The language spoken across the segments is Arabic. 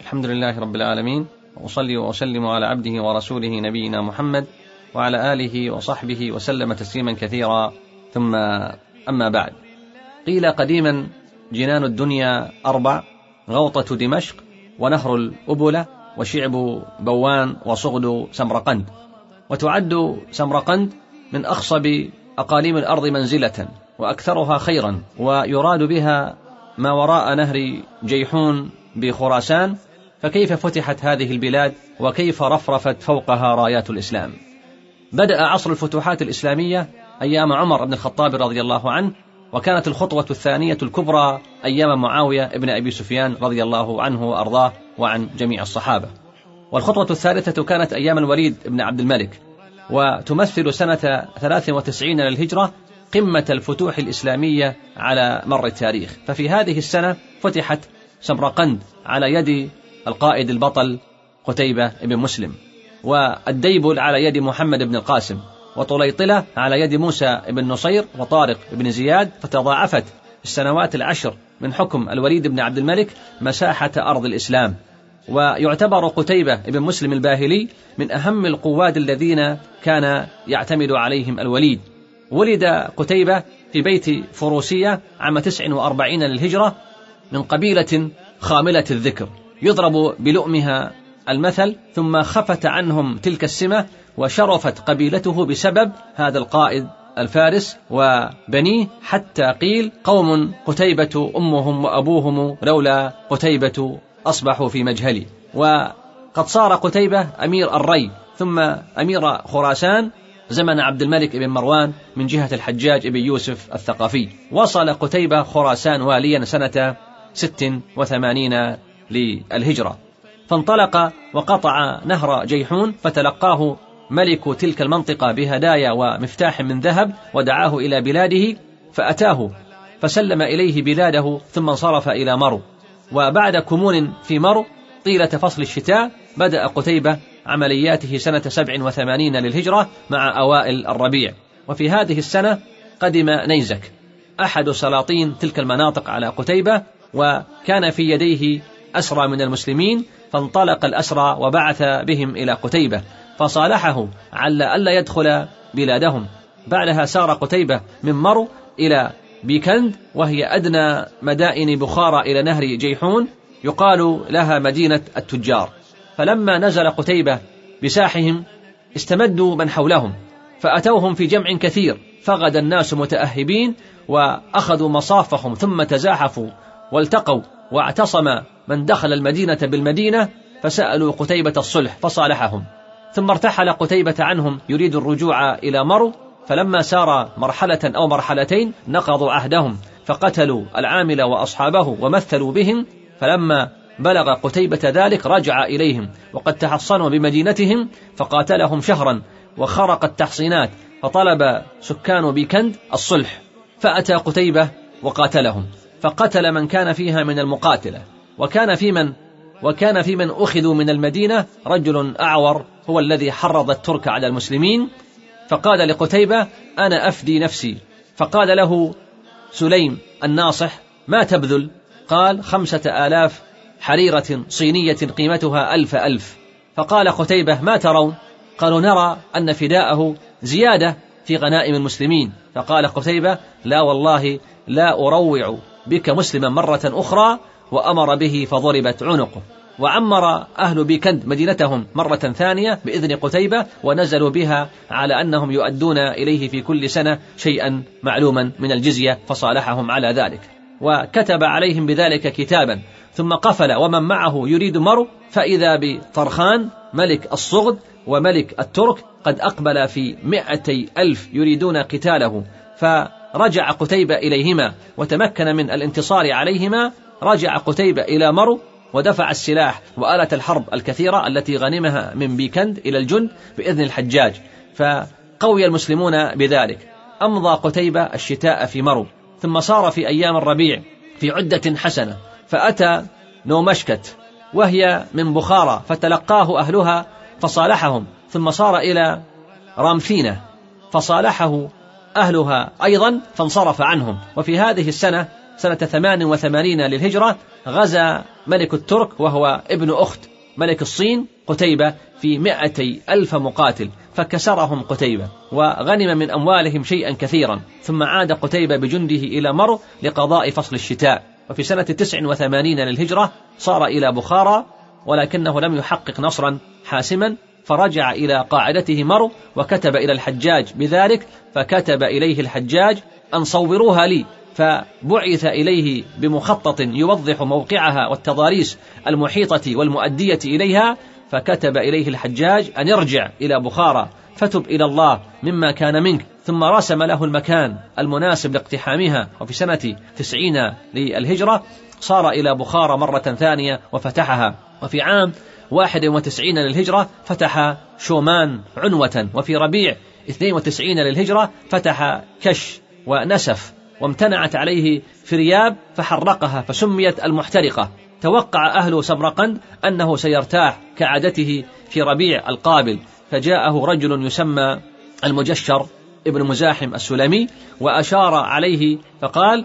الحمد لله رب العالمين وأصلي وأسلم على عبده ورسوله نبينا محمد وعلى آله وصحبه وسلم تسليما كثيرا. ثم أما بعد. قيل قديما جنان الدنيا أربع غوطة دمشق ونهر الأبلة وشعب بوان وصغد سمرقند. وتعد سمرقند من أخصب أقاليم الأرض منزلة وأكثرها خيرا ويراد بها ما وراء نهر جيحون بخراسان فكيف فتحت هذه البلاد وكيف رفرفت فوقها رايات الإسلام؟ بدأ عصر الفتوحات الإسلامية أيام عمر بن الخطاب رضي الله عنه وكانت الخطوة الثانية الكبرى أيام معاوية بن أبي سفيان رضي الله عنه وأرضاه وعن جميع الصحابة. والخطوة الثالثة كانت أيام الوليد بن عبد الملك وتمثل سنة 93 للهجرة قمة الفتوح الإسلامية على مر التاريخ. ففي هذه السنة فتحت سمرقند على يد القائد البطل قتيبة بن مسلم والديبل على يد محمد بن القاسم وطليطلة على يد موسى بن نصير وطارق بن زياد فتضاعفت السنوات العشر من حكم الوليد بن عبد الملك مساحة أرض الإسلام. ويعتبر قتيبة بن مسلم الباهلي من أهم القواد الذين كان يعتمد عليهم الوليد. ولد قتيبة في بيت فروسية عام 49 للهجرة من قبيلة خاملة الذكر يضرب بلؤمها المثل ثم خفت عنهم تلك السمة وشرفت قبيلته بسبب هذا القائد الفارس وبنيه حتى قيل قوم قتيبة أمهم وأبوهم لولا قتيبة أصبحوا في مجهلي. وقد صار قتيبة أمير الري ثم أمير خراسان زمن عبد الملك بن مروان من جهة الحجاج بن يوسف الثقفي. وصل قتيبة خراسان واليا سنة ست وثمانين للهجرة. فانطلق وقطع نهر جيحون فتلقاه ملك تلك المنطقة بهدايا ومفتاح من ذهب ودعاه إلى بلاده فأتاه فسلم إليه بلاده ثم انصرف إلى مرو. وبعد كمون في مرو طيلة فصل الشتاء بدأ قتيبة عملياته سنة سبع وثمانين للهجرة مع أوائل الربيع. وفي هذه السنة قدم نيزك. أحد سلاطين تلك المناطق على قتيبة وكان في يديه أسرى من المسلمين فانطلق الأسرى وبعث بهم إلى قتيبة فصالحه على ألا يدخل بلادهم. بعدها سار قتيبة من مرو إلى بيكند وهي أدنى مدائن بخارى إلى نهر جيحون يقال لها مدينة التجار. فلما نزل قتيبة بساحهم استمدوا من حولهم فأتوهم في جمع كثير فغدا الناس متأهبين وأخذوا مصافهم ثم تزاحفوا والتقوا واعتصم من دخل المدينة بالمدينة فسألوا قتيبة الصلح فصالحهم. ثم ارتحل قتيبة عنهم يريد الرجوع إلى مرو فلما سار مرحلة أو مرحلتين نقضوا عهدهم فقتلوا العامل وأصحابه ومثلوا بهم فلما بلغ قتيبة ذلك رجع إليهم وقد تحصنوا بمدينتهم فقاتلهم شهرا وخرق التحصينات فطلب سكان بيكند الصلح فأتى قتيبة وقاتلهم. فقتل من كان فيها من المقاتلة. وكان في من؟ وكان في من أخذوا من المدينة. رجل أعور هو الذي حرض الترك على المسلمين. فقال لقتيبة أنا أفدي نفسي. فقال له سليم الناصح ما تبذل؟ قال خمسة آلاف حريرة صينية قيمتها ألف ألف. فقال قتيبة ما ترون؟ قالوا نرى أن فداءه زيادة في غنائم المسلمين. فقال قتيبة لا والله لا أروع بك مسلما مرة أخرى وأمر به فضربت عنقه. وعمر أهل بيكند مدينتهم مرة ثانية بإذن قتيبة ونزلوا بها على أنهم يؤدون إليه في كل سنة شيئا معلوما من الجزية فصالحهم على ذلك. وكتب عليهم بذلك كتابا. ثم قفل ومن معه يريد مرو فإذا بطرخان ملك الصغد وملك الترك قد أقبل في مائتي ألف يريدون قتاله. فرجع قتيبة إليهما وتمكن من الانتصار عليهما رجع قتيبة إلى مرو ودفع السلاح وآلة الحرب الكثيرة التي غنمها من بيكند إلى الجند بإذن الحجاج. فقوي المسلمون بذلك. أمضى قتيبة الشتاء في مرو ثم صار في أيام الربيع في عدة حسنة فأتى نومشكت وهي من بخارى فتلقاه أهلها فصالحهم ثم صار إلى رامفينة فصالحه أهلها أيضا فانصرف عنهم. وفي هذه السنة سنة ثمان وثمانين للهجرة غزا ملك الترك وهو ابن أخت ملك الصين قتيبة في مائتي ألف مقاتل فكسرهم قتيبة وغنم من أموالهم شيئا كثيرا. ثم عاد قتيبة بجنده إلى مرو لقضاء فصل الشتاء. وفي سنة تسع وثمانين للهجرة صار إلى بخارى ولكنه لم يحقق نصرا حاسما. فرجع إلى قاعدته مرو وكتب إلى الحجاج بذلك فكتب إليه الحجاج أن صوروها لي. فبعث إليه بمخطط يوضح موقعها والتضاريس المحيطة والمؤدية إليها فكتب إليه الحجاج أن يرجع إلى بخارى فتب إلى الله مما كان منك. ثم رسم له المكان المناسب لاقتحامها. وفي سنة تسعين للهجرة صار إلى بخارى مرة ثانية وفتحها. وفي عام واحد وتسعين للهجرة فتح شومان عنوة وفي ربيع اثنين وتسعين للهجرة فتح كش ونسف وامتنعت عليه فرياب فحرقها فسميت المحترقة. توقع أهل سمرقند أنه سيرتاح كعادته في ربيع القابل فجاءه رجل يسمى المجشر ابن مزاحم السلمي وأشار عليه فقال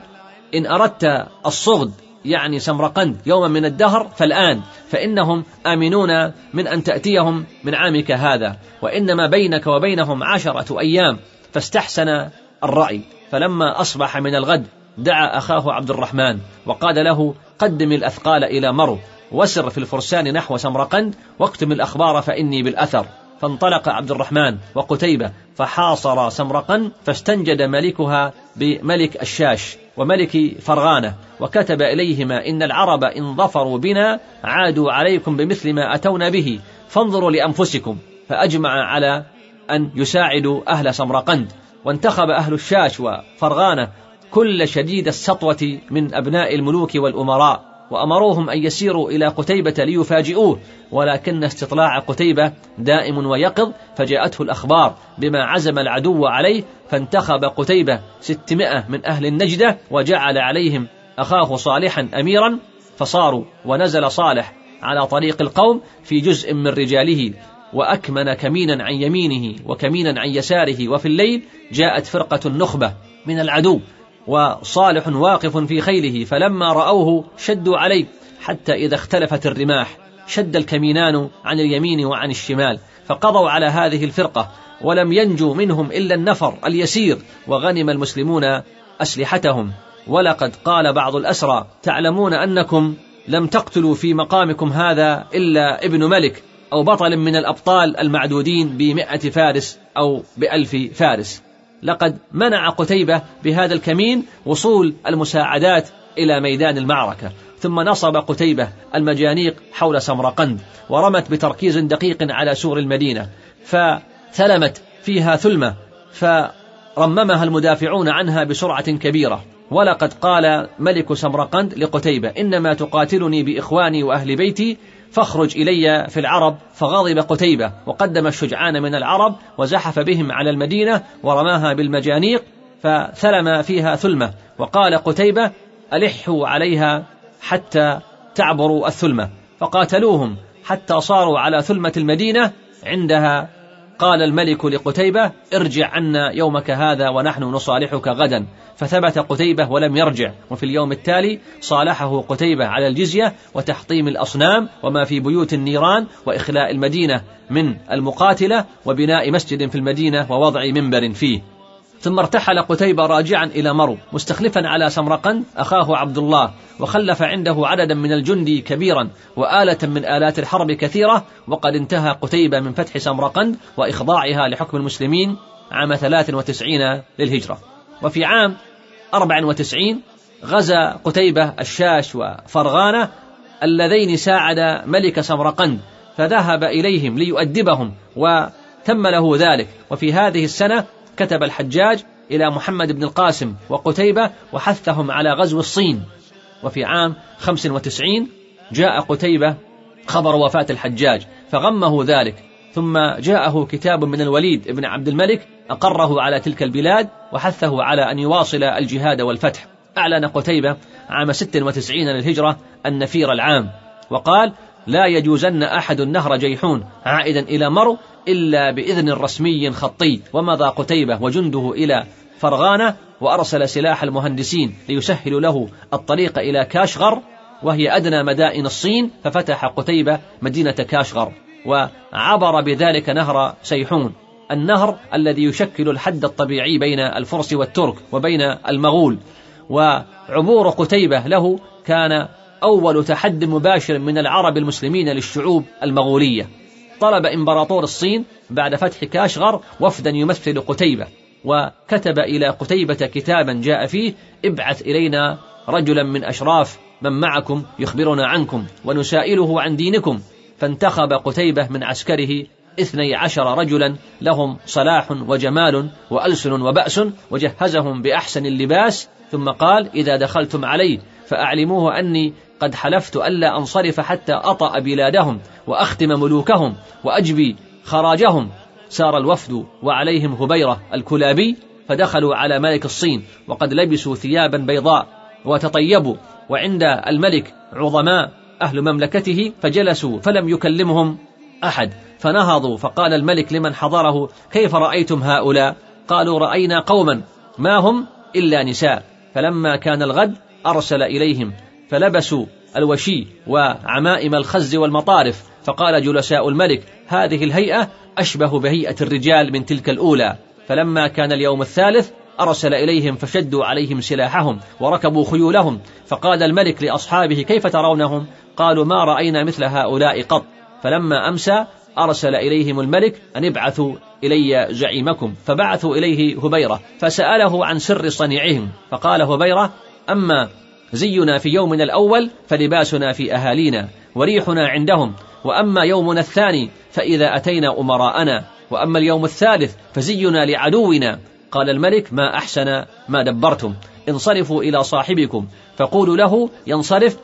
إن أردت الصغد يعني سمرقند يوما من الدهر فالآن فإنهم آمنون من أن تأتيهم من عامك هذا وإنما بينك وبينهم عشرة أيام فاستحسن الرأي. فلما أصبح من الغد دعا أخاه عبد الرحمن وقال له قدم الأثقال إلى مرو وسر في الفرسان نحو سمرقند واكتم الأخبار فإني بالأثر. فانطلق عبد الرحمن وقتيبة فحاصر سمرقند فاستنجد ملكها بملك الشاش وملك فرغانة وكتب إليهما إن العرب إن ظفروا بنا عادوا عليكم بمثل ما أتونا به فانظروا لأنفسكم. فأجمع على أن يساعدوا أهل سمرقند وانتخب أهل الشاش وفرغانة كل شديد السطوة من أبناء الملوك والأمراء. وأمروهم أن يسيروا إلى قتيبة ليفاجئوه ولكن استطلاع قتيبة دائم ويقظ فجاءته الأخبار بما عزم العدو عليه فانتخب قتيبة ستمائة من أهل النجدة وجعل عليهم أخاه صالحا أميرا فصاروا ونزل صالح على طريق القوم في جزء من رجاله وأكمن كمينا عن يمينه وكمينا عن يساره وفي الليل جاءت فرقة النخبة من العدو. وصالح واقف في خيله فلما رأوه شدوا عليه حتى إذا اختلفت الرماح شد الكمينان عن اليمين وعن الشمال فقضوا على هذه الفرقة ولم ينجو منهم إلا النفر اليسير وغنم المسلمون أسلحتهم. ولقد قال بعض الأسرى تعلمون أنكم لم تقتلوا في مقامكم هذا إلا ابن ملك أو بطل من الأبطال المعدودين بمئة فارس أو بألف فارس. لقد منع قتيبة بهذا الكمين وصول المساعدات إلى ميدان المعركة. ثم نصب قتيبة المجانيق حول سمرقند ورمت بتركيز دقيق على سور المدينة فثلمت فيها ثلمة فرممها المدافعون عنها بسرعة كبيرة. ولقد قال ملك سمرقند لقتيبة إنما تقاتلني بإخواني وأهل بيتي فاخرج إلي في العرب فغضب قتيبة وقدم الشجعان من العرب وزحف بهم على المدينة ورماها بالمجانيق فثلم فيها ثلمة وقال قتيبة ألحوا عليها حتى تعبروا الثلمة فقاتلوهم حتى صاروا على ثلمة المدينة عندها قال الملك لقتيبة ارجع عنا يومك هذا ونحن نصالحك غدا. فثبت قتيبة ولم يرجع. وفي اليوم التالي صالحه قتيبة على الجزية وتحطيم الأصنام وما في بيوت النيران وإخلاء المدينة من المقاتلة وبناء مسجد في المدينة ووضع منبر فيه. ثم ارتحل قتيبة راجعا إلى مرو مستخلفا على سمرقند أخاه عبد الله وخلف عنده عددا من الجند كبيرا وآلة من آلات الحرب كثيرة وقد انتهى قتيبة من فتح سمرقند وإخضاعها لحكم المسلمين عام 93 للهجرة. وفي عام 94 غزا قتيبة الشاش وفرغانة اللذين ساعد ملك سمرقند فذهب إليهم ليؤدبهم وتم له ذلك. وفي هذه السنة كتب الحجاج إلى محمد بن القاسم وقتيبة وحثهم على غزو الصين. وفي عام 95 جاء قتيبة خبر وفاة الحجاج فغمه ذلك. ثم جاءه كتاب من الوليد بن عبد الملك أقره على تلك البلاد وحثه على أن يواصل الجهاد والفتح. أعلن قتيبة عام 96 للهجرة النفير العام وقال لا يجوزن أحد نهر جيحون عائدا إلى مرو إلا بإذن رسمي خطي. ومضى قتيبة وجنده إلى فرغانة وأرسل سلاح المهندسين ليسهل له الطريق إلى كاشغر وهي أدنى مدائن الصين ففتح قتيبة مدينة كاشغر وعبر بذلك نهر سيحون. النهر الذي يشكل الحد الطبيعي بين الفرس والترك وبين المغول. وعبور قتيبة له كان أول تحد مباشر من العرب المسلمين للشعوب المغولية. طلب إمبراطور الصين بعد فتح كاشغر وفدا يمثل قتيبة وكتب إلى قتيبة كتابا جاء فيه ابعث إلينا رجلا من أشراف من معكم يخبرنا عنكم ونسائله عن دينكم. فانتخب قتيبة من عسكره اثني عشر رجلا لهم صلاح وجمال وألسن وبأس وجهزهم بأحسن اللباس. ثم قال إذا دخلتم عليه فأعلموه أني قد حلفت ألا أنصرف حتى أطأ بلادهم وأختم ملوكهم وأجبي خراجهم. سار الوفد وعليهم هبيرة الكلابي فدخلوا على ملك الصين وقد لبسوا ثيابا بيضاء وتطيبوا وعند الملك عظماء أهل مملكته فجلسوا فلم يكلمهم أحد فنهضوا فقال الملك لمن حضره كيف رأيتم هؤلاء؟ قالوا رأينا قوما ما هم إلا نساء. فلما كان الغد أرسل إليهم فلبسوا الوشي وعمائم الخز والمطارف فقال جلساء الملك هذه الهيئة أشبه بهيئة الرجال من تلك الأولى. فلما كان اليوم الثالث أرسل إليهم فشدوا عليهم سلاحهم وركبوا خيولهم فقال الملك لأصحابه كيف ترونهم؟ قالوا ما رأينا مثل هؤلاء قط. فلما أمسى أرسل إليهم الملك أن ابعثوا إلي زعيمكم. فبعثوا إليه هبيرة فسأله عن سر صنيعهم فقال هبيرة أما زينا في يومنا الأول فلباسنا في أهالينا وريحنا عندهم. وأما يومنا الثاني فإذا أتينا أمراءنا. وأما اليوم الثالث فزينا لعدونا. قال الملك ما أحسن ما دبرتم. انصرفوا إلى صاحبكم. فقولوا له ينصرف.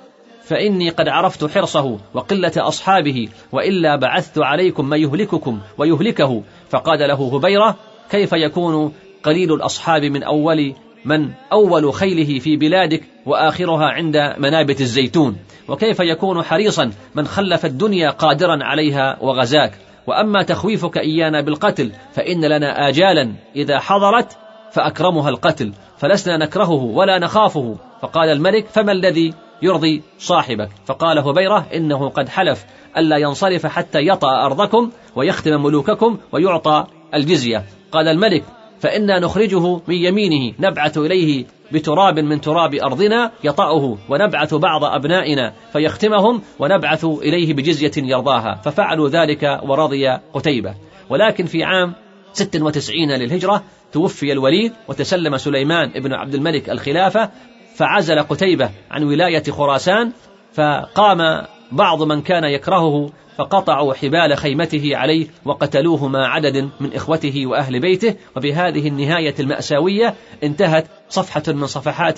فإني قد عرفت حرصه وقلة أصحابه وإلا بعثت عليكم ما يهلككم ويهلكه. فقال له هبيرة كيف يكون قليل الأصحاب من أول من أول خيله في بلادك وآخرها عند منابت الزيتون. وكيف يكون حريصا من خلف الدنيا قادرا عليها وغزاك. وأما تخويفك إيانا بالقتل فإن لنا آجالا إذا حضرت فأكرمها القتل. فلسنا نكرهه ولا نخافه. فقال الملك فما الذي يرضي صاحبك؟ فقال هبيرة إنه قد حلف ألا ينصرف حتى يطأ أرضكم ويختم ملوككم ويعطى الجزية. قال الملك فإنا نخرجه من يمينه نبعث إليه بتراب من تراب أرضنا يطأه ونبعث بعض أبنائنا فيختمهم ونبعث إليه بجزية يرضاها. ففعلوا ذلك ورضي قتيبة. ولكن في عام 96 للهجرة توفي الوليد وتسلم سليمان بن عبد الملك الخلافة فعزل قتيبة عن ولاية خراسان فقام بعض من كان يكرهه فقطعوا حبال خيمته عليه وقتلوه مع عدد من إخوته وأهل بيته. وبهذه النهاية المأساوية انتهت صفحة من صفحات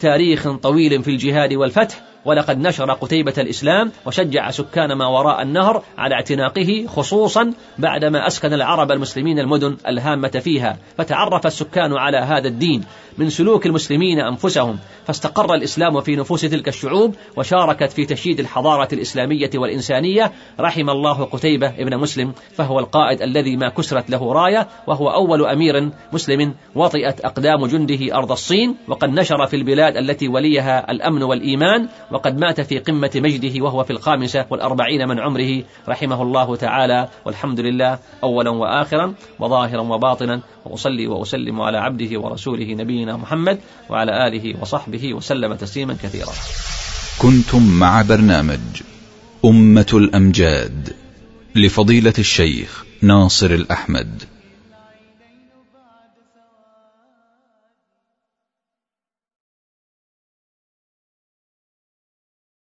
تاريخ طويل في الجهاد والفتح. ولقد نشر قتيبة الإسلام وشجع سكان ما وراء النهر على اعتناقه خصوصا بعدما أسكن العرب المسلمين المدن الهامة فيها فتعرف السكان على هذا الدين من سلوك المسلمين أنفسهم فاستقر الإسلام في نفوس تلك الشعوب وشاركت في تشييد الحضارة الإسلامية والإنسانية. رحم الله قتيبة ابن مسلم فهو القائد الذي ما كسرت له راية وهو أول أمير مسلم وطئت أقدام جنده أرض الصين وقد نشر في البلاد التي وليها الأمن والإيمان وقد مات في قمة مجده وهو في الخامسة والأربعين من عمره رحمه الله تعالى. والحمد لله أولا وآخرا وظاهرا وباطنا وأصلي وأسلم على عبده ورسوله نبينا محمد وعلى آله وصحبه وسلم تسليما كثيرا. كنتم مع برنامج أمة الأمجاد لفضيلة الشيخ ناصر الأحمد.